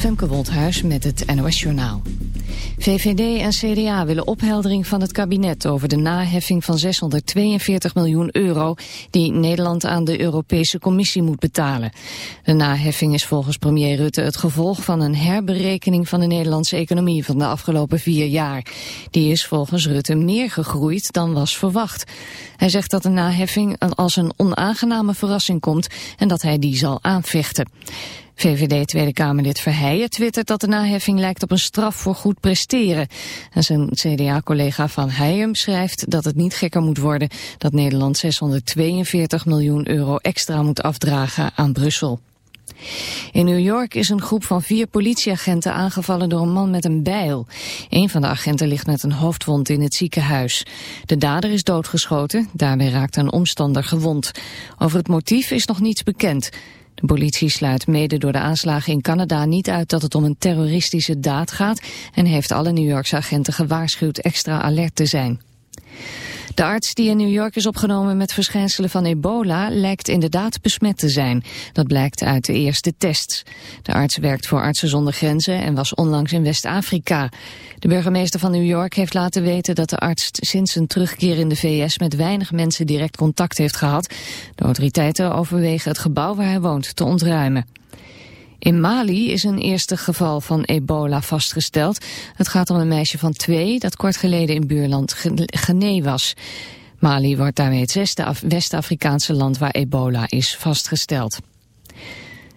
Femke Woldhuis met het NOS Journaal. VVD en CDA willen opheldering van het kabinet over de naheffing van 642 miljoen euro die Nederland aan de Europese Commissie moet betalen. De naheffing is volgens premier Rutte het gevolg van een herberekening van de Nederlandse economie van de afgelopen vier jaar. Die is volgens Rutte meer gegroeid dan was verwacht. Hij zegt dat de naheffing als een onaangename verrassing komt en dat hij die zal aanvechten. VVD Tweede Kamerlid Verheijen twittert dat de naheffing lijkt op een straf voor goed presteren. En zijn CDA-collega Van Heijem schrijft dat het niet gekker moet worden dat Nederland 642 miljoen euro extra moet afdragen aan Brussel. In New York is een groep van vier politieagenten aangevallen door een man met een bijl. Een van de agenten ligt met een hoofdwond in het ziekenhuis. De dader is doodgeschoten, daarbij raakte een omstander gewond. Over het motief is nog niets bekend. De politie sluit mede door de aanslagen in Canada niet uit dat het om een terroristische daad gaat en heeft alle New Yorkse agenten gewaarschuwd extra alert te zijn. De arts die in New York is opgenomen met verschijnselen van ebola lijkt inderdaad besmet te zijn. Dat blijkt uit de eerste tests. De arts werkt voor Artsen zonder Grenzen en was onlangs in West-Afrika. De burgemeester van New York heeft laten weten dat de arts sinds zijn terugkeer in de VS met weinig mensen direct contact heeft gehad. De autoriteiten overwegen het gebouw waar hij woont te ontruimen. In Mali is een eerste geval van ebola vastgesteld. Het gaat om een meisje van twee dat kort geleden in buurland Guinea was. Mali wordt daarmee het zesde West-Afrikaanse land waar ebola is vastgesteld.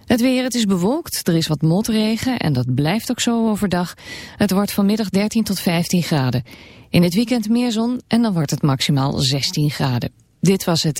Het weer, het is bewolkt, er is wat motregen en dat blijft ook zo overdag. Het wordt vanmiddag 13 tot 15 graden. In het weekend meer zon en dan wordt het maximaal 16 graden. Dit was het...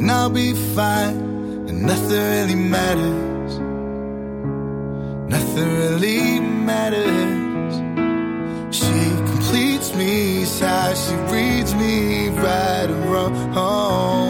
and I'll be fine, and nothing really matters. Nothing really matters. She completes me, sighs, she reads me right and wrong.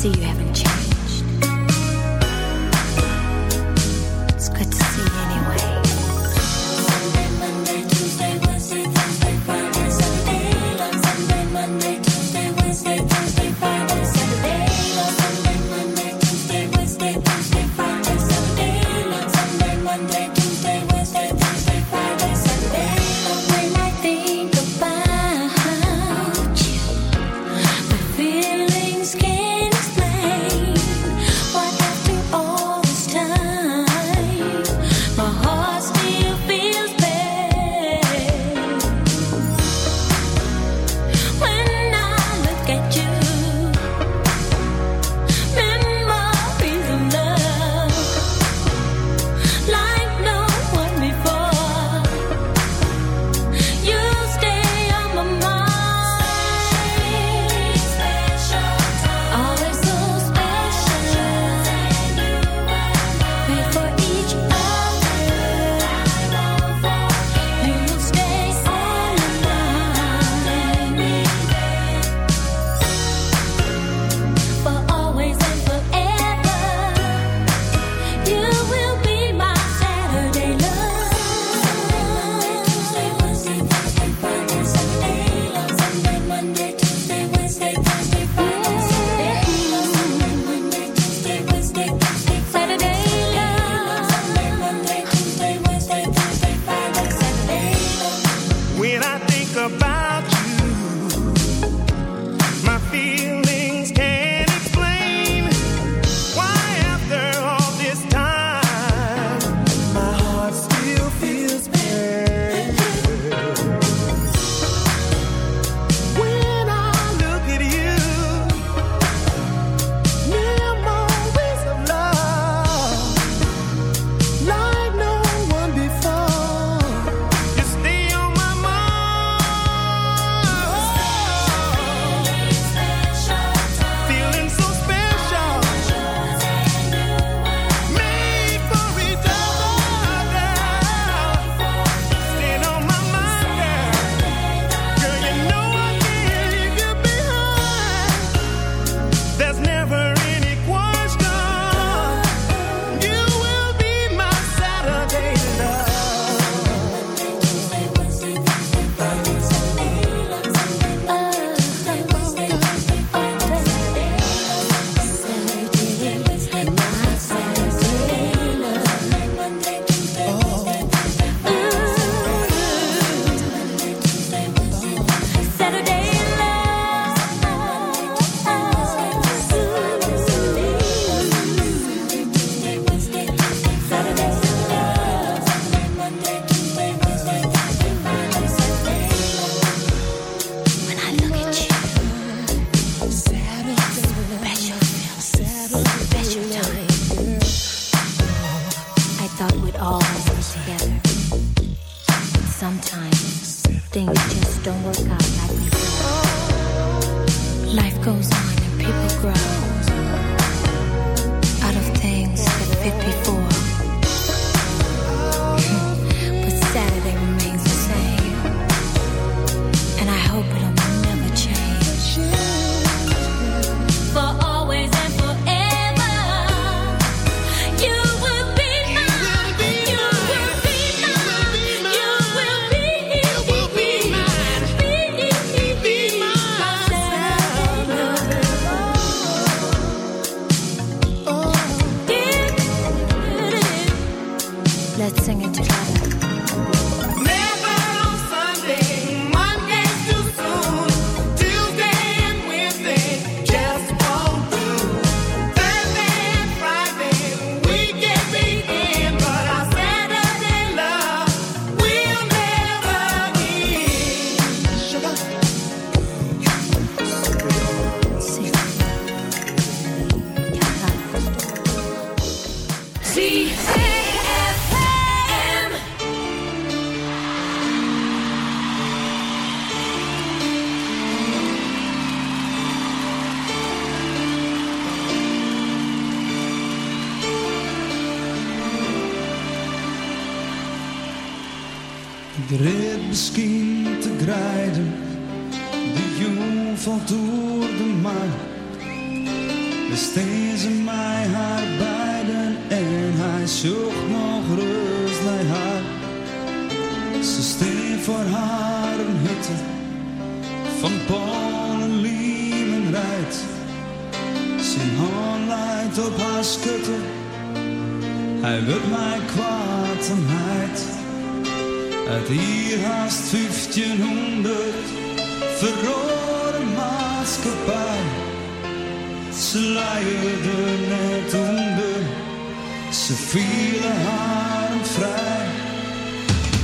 See, you haven't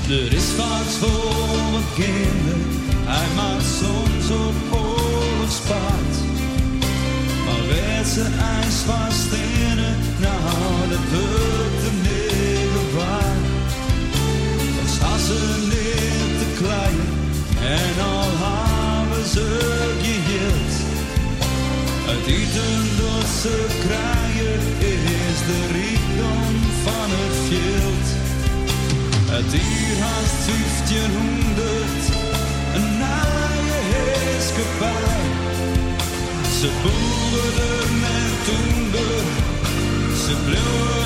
Er is vaak voor kinderen, hij maakt soms op oorlogspaard. Maar werd ze ijs van stenen, nou dat wordt de negen waar. Als ze niet te klein en al hebben ze geheeld. uit eten dat ze krijgen. hier haast 1500, een naaie heerskepaar. Ze boerden met toender, ze bleven.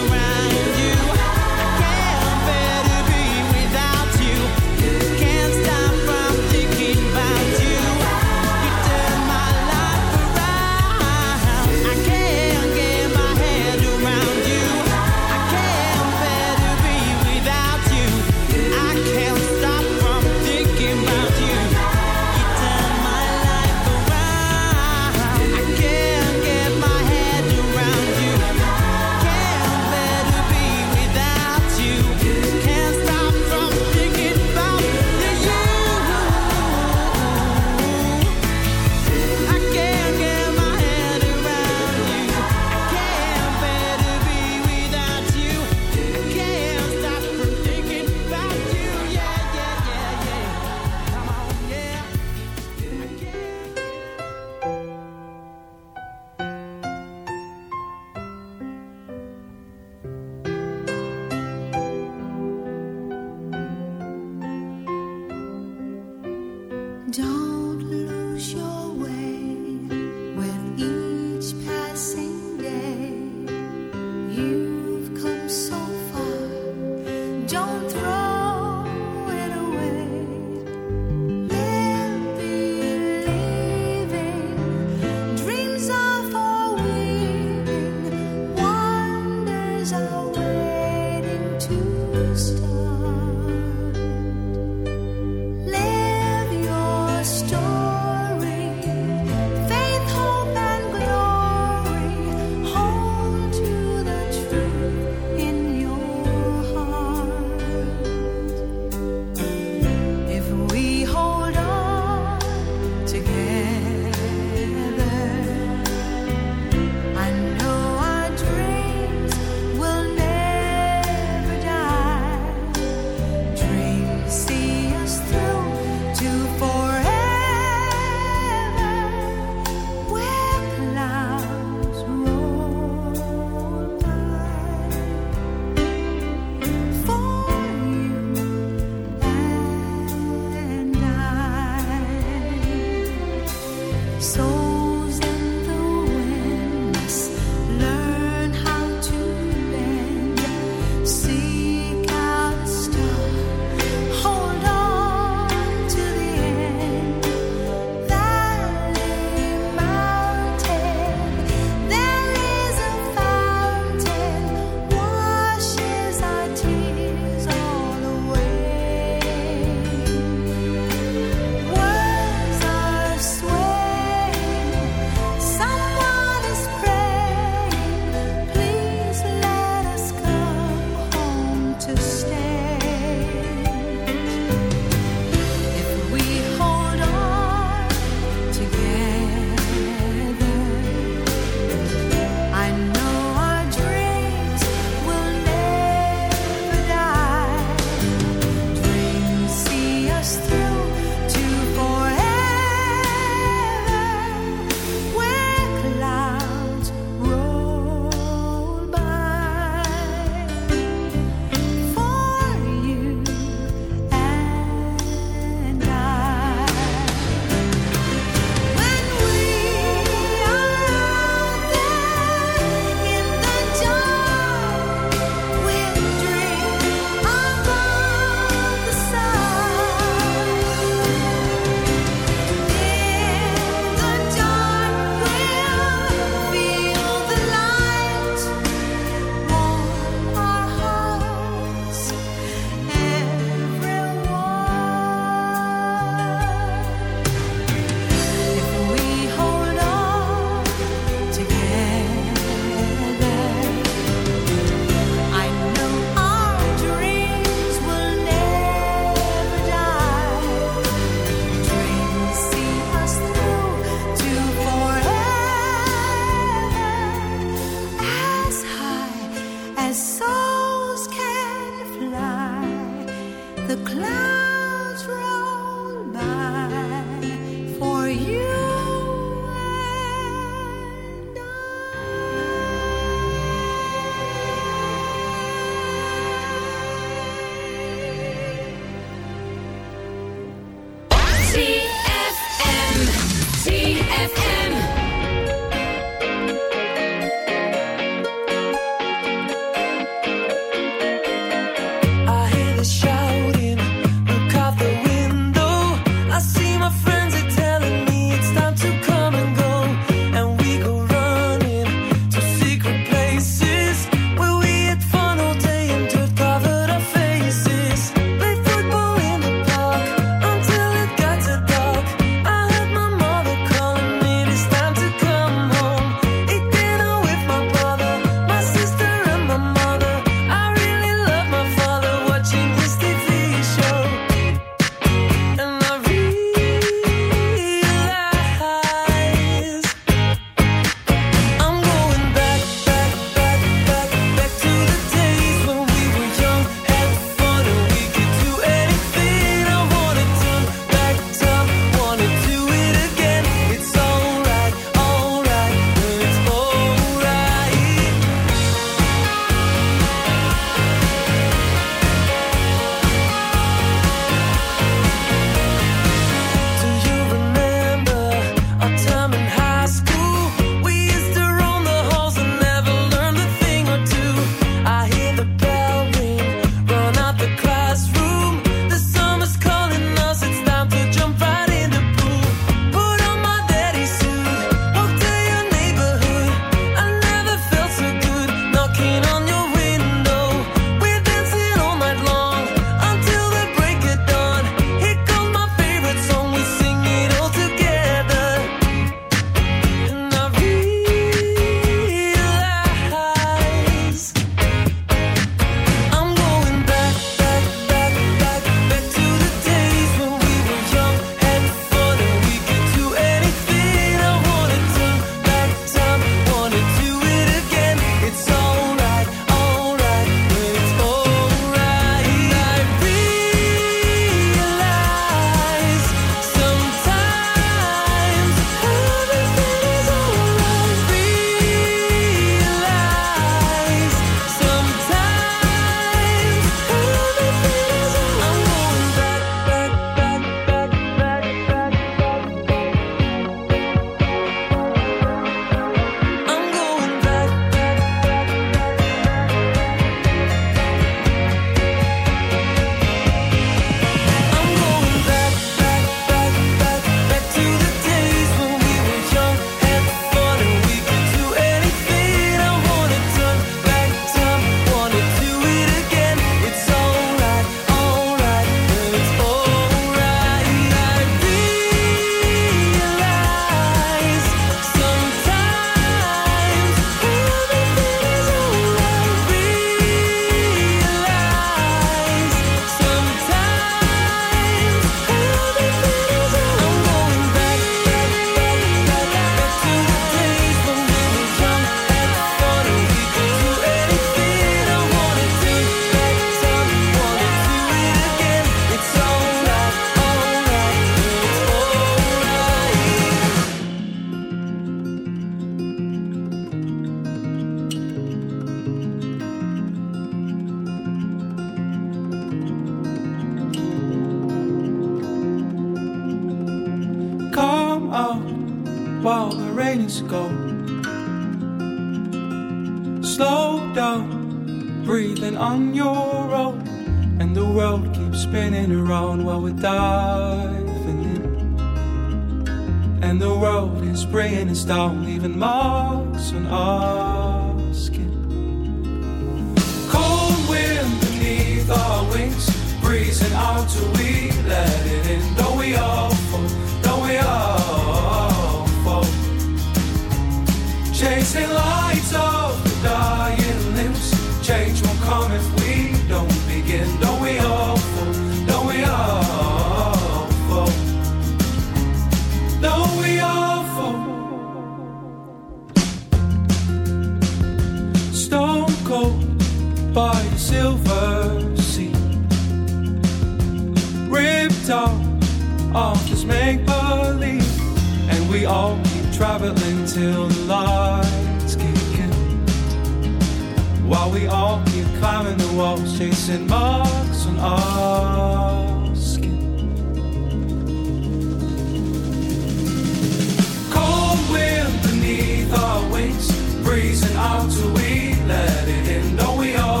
out till we let it in. Don't we all?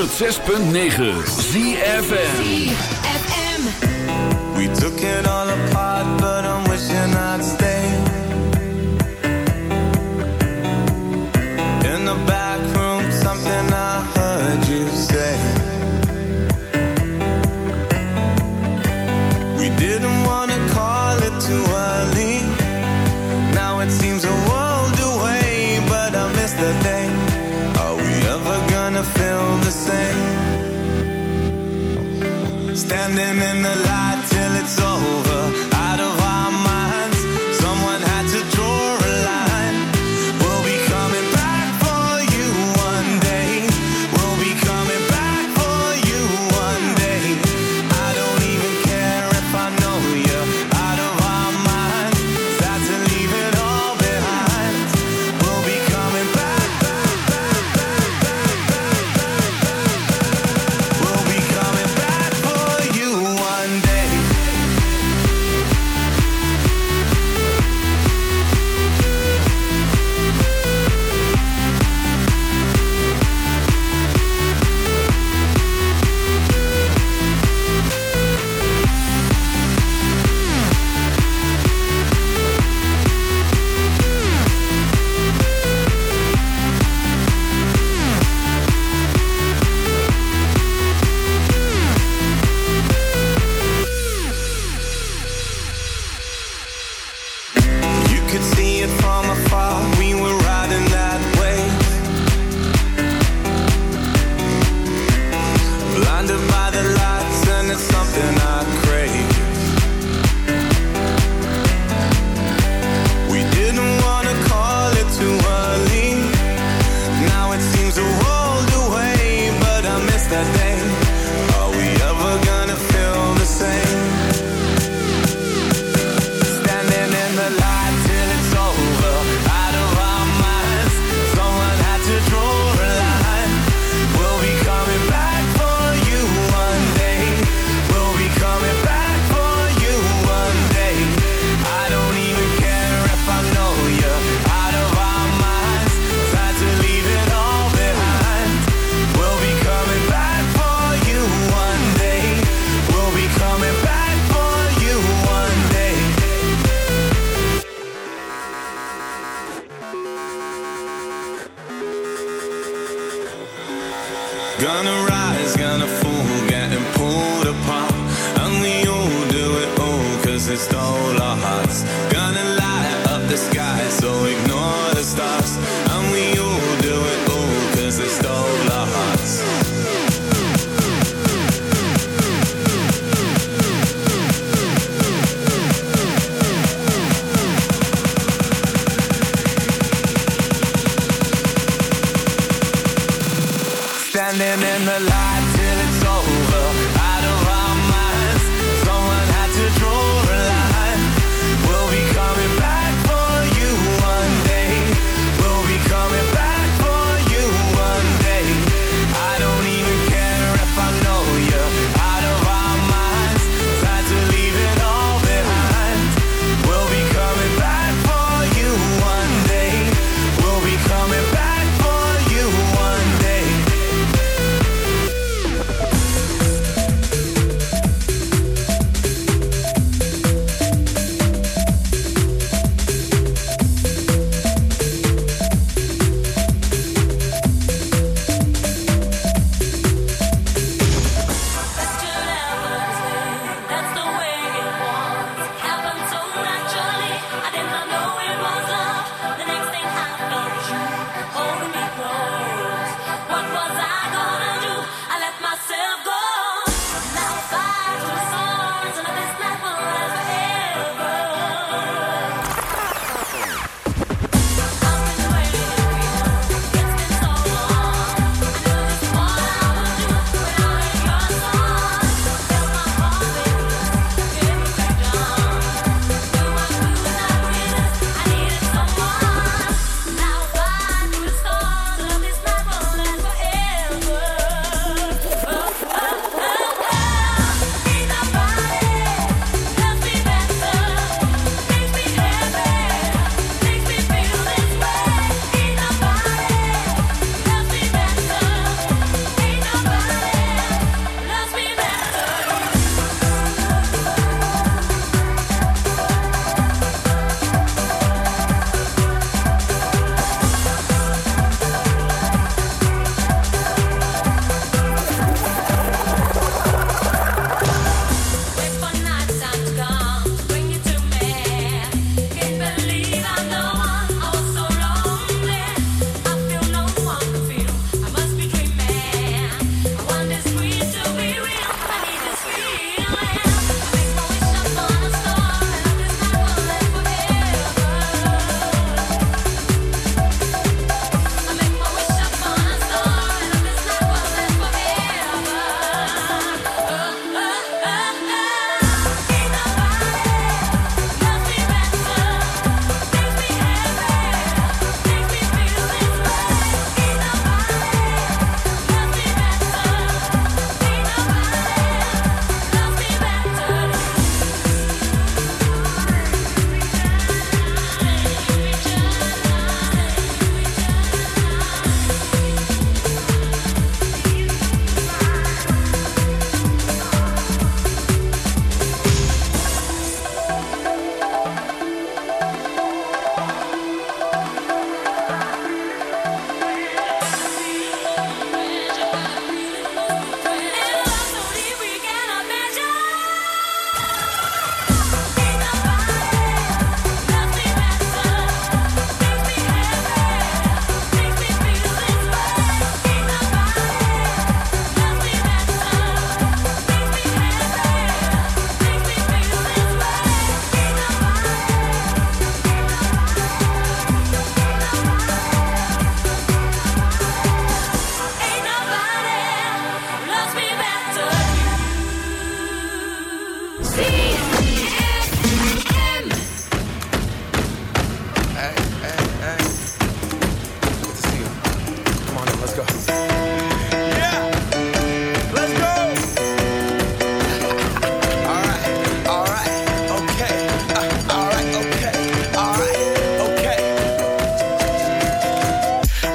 106.9 ZFM We took it all apart but I'm wishing I'd